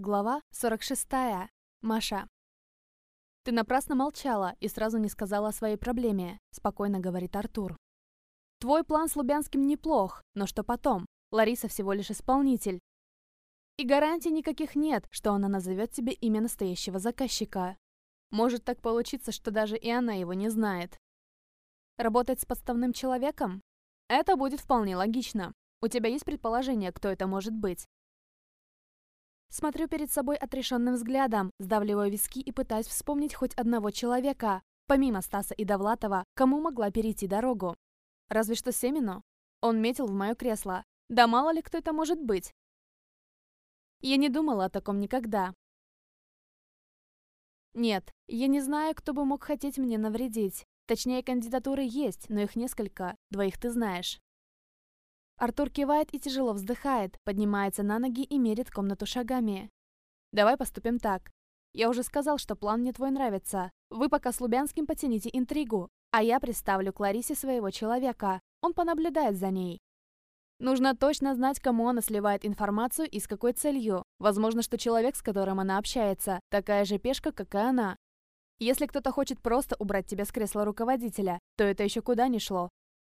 Глава 46. Маша. «Ты напрасно молчала и сразу не сказала о своей проблеме», — спокойно говорит Артур. «Твой план с Лубянским неплох, но что потом? Лариса всего лишь исполнитель. И гарантий никаких нет, что она назовет тебе имя настоящего заказчика. Может так получиться, что даже и она его не знает. Работать с подставным человеком? Это будет вполне логично. У тебя есть предположение, кто это может быть?» Смотрю перед собой отрешенным взглядом, сдавливаю виски и пытаюсь вспомнить хоть одного человека, помимо Стаса и Довлатова, кому могла перейти дорогу. Разве что Семину. Он метил в мое кресло. Да мало ли кто это может быть. Я не думала о таком никогда. Нет, я не знаю, кто бы мог хотеть мне навредить. Точнее, кандидатуры есть, но их несколько, двоих ты знаешь. Артур кивает и тяжело вздыхает, поднимается на ноги и мерит комнату шагами. «Давай поступим так. Я уже сказал, что план мне твой нравится. Вы пока с Лубянским потяните интригу, а я представлю Кларисе своего человека. Он понаблюдает за ней. Нужно точно знать, кому она сливает информацию и с какой целью. Возможно, что человек, с которым она общается, такая же пешка, как и она. Если кто-то хочет просто убрать тебя с кресла руководителя, то это еще куда ни шло.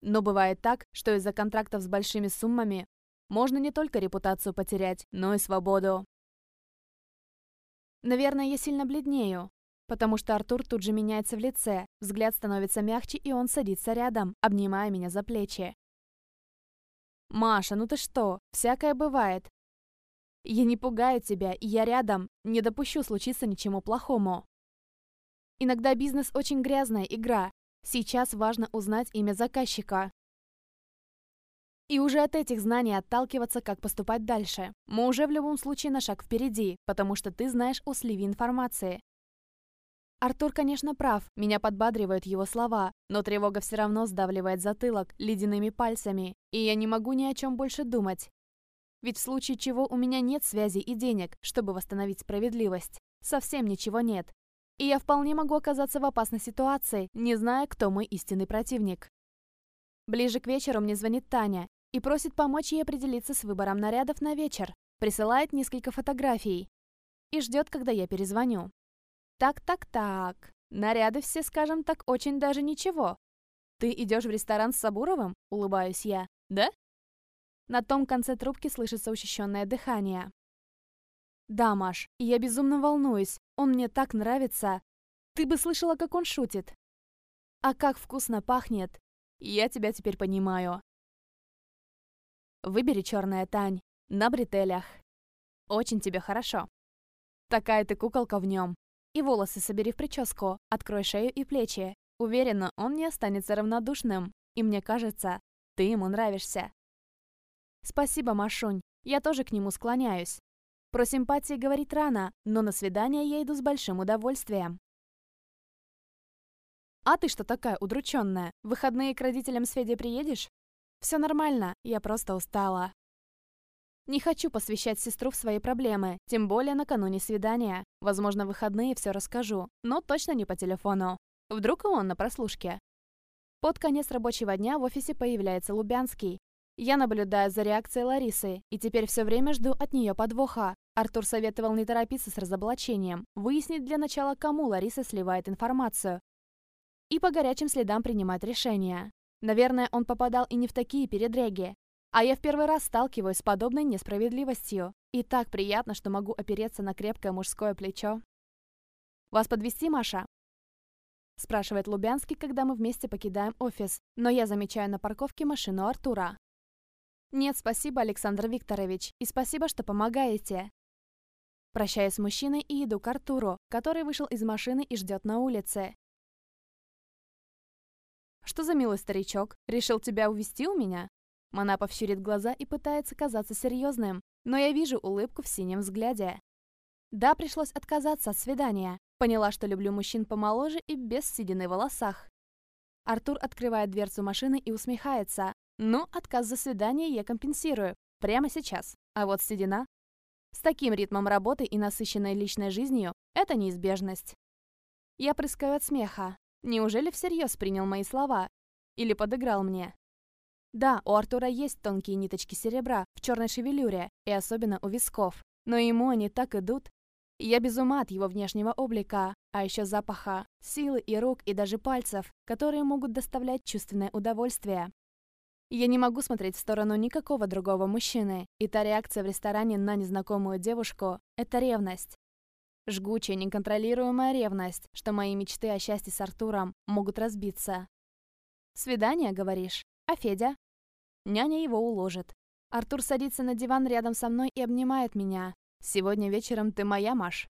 Но бывает так, что из-за контрактов с большими суммами можно не только репутацию потерять, но и свободу. Наверное, я сильно бледнею, потому что Артур тут же меняется в лице, взгляд становится мягче, и он садится рядом, обнимая меня за плечи. «Маша, ну ты что? Всякое бывает. Я не пугаю тебя, я рядом, не допущу случиться ничему плохому. Иногда бизнес очень грязная игра, Сейчас важно узнать имя заказчика. И уже от этих знаний отталкиваться, как поступать дальше. Мы уже в любом случае на шаг впереди, потому что ты знаешь о сливе информации. Артур, конечно, прав, меня подбадривают его слова, но тревога все равно сдавливает затылок ледяными пальцами, и я не могу ни о чем больше думать. Ведь в случае чего у меня нет связи и денег, чтобы восстановить справедливость. Совсем ничего нет. И я вполне могу оказаться в опасной ситуации, не зная, кто мой истинный противник. Ближе к вечеру мне звонит Таня и просит помочь ей определиться с выбором нарядов на вечер. Присылает несколько фотографий и ждет, когда я перезвоню. Так-так-так. Наряды все, скажем так, очень даже ничего. Ты идешь в ресторан с Сабуровым? Улыбаюсь я. Да? На том конце трубки слышится учащенное дыхание. Да, Маш, я безумно волнуюсь. Он мне так нравится. Ты бы слышала, как он шутит. А как вкусно пахнет. Я тебя теперь понимаю. Выбери черная Тань. На бретелях. Очень тебе хорошо. Такая ты куколка в нем. И волосы собери в прическу, открой шею и плечи. Уверена, он не останется равнодушным. И мне кажется, ты ему нравишься. Спасибо, Машунь. Я тоже к нему склоняюсь. Про симпатии говорить рано, но на свидание я иду с большим удовольствием. «А ты что такая удрученная? В выходные к родителям с Федей приедешь?» «Все нормально, я просто устала». Не хочу посвящать сестру в свои проблемы, тем более накануне свидания. Возможно, в выходные все расскажу, но точно не по телефону. Вдруг и он на прослушке. Под конец рабочего дня в офисе появляется Лубянский. Я наблюдаю за реакцией Ларисы, и теперь все время жду от нее подвоха. Артур советовал не торопиться с разоблачением, выяснить для начала, кому Лариса сливает информацию, и по горячим следам принимать решения. Наверное, он попадал и не в такие передряги. А я в первый раз сталкиваюсь с подобной несправедливостью. И так приятно, что могу опереться на крепкое мужское плечо. «Вас подвести, Маша?» спрашивает Лубянский, когда мы вместе покидаем офис, но я замечаю на парковке машину Артура. «Нет, спасибо, Александр Викторович, и спасибо, что помогаете. Прощаюсь с мужчиной и иду к Артуру, который вышел из машины и ждет на улице. «Что за милый старичок? Решил тебя увести у меня?» Манапов щурит глаза и пытается казаться серьезным, но я вижу улыбку в синем взгляде. Да, пришлось отказаться от свидания. Поняла, что люблю мужчин помоложе и без седины в волосах. Артур открывает дверцу машины и усмехается. Ну, отказ за свидание я компенсирую. Прямо сейчас. А вот седина с таким ритмом работы и насыщенной личной жизнью это неизбежность. Я прыскаю от смеха. Неужели всерьез принял мои слова? Или подыграл мне? Да, у Артура есть тонкие ниточки серебра в черной шевелюре и особенно у висков. Но ему они так идут. Я без ума от его внешнего облика, а еще запаха, силы и рук, и даже пальцев, которые могут доставлять чувственное удовольствие. Я не могу смотреть в сторону никакого другого мужчины, и та реакция в ресторане на незнакомую девушку — это ревность. Жгучая, неконтролируемая ревность, что мои мечты о счастье с Артуром могут разбиться. «Свидание, говоришь? А Федя?» Няня его уложит. Артур садится на диван рядом со мной и обнимает меня. «Сегодня вечером ты моя, Маш».